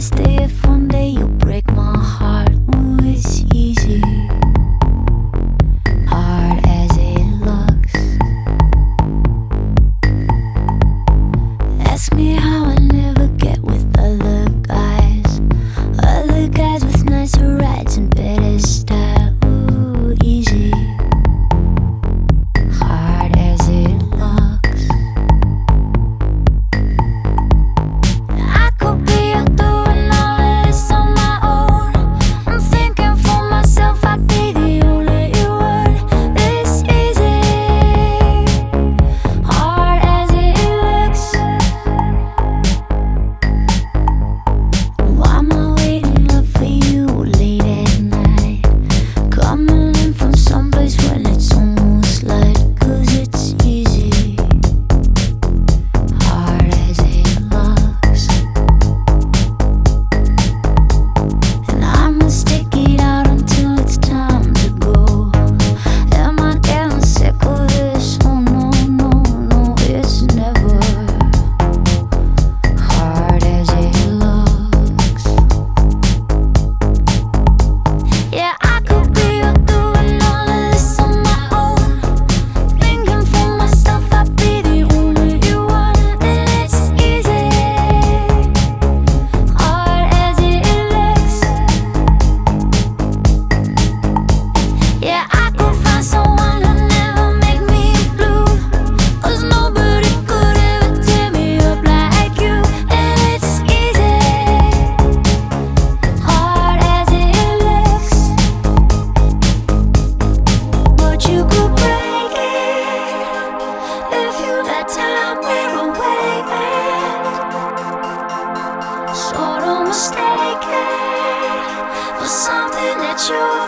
best if one day you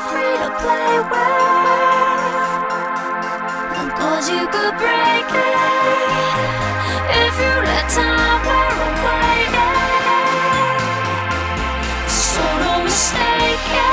free to play with. Cause you could break it if you let time wear away. So don't mistake it.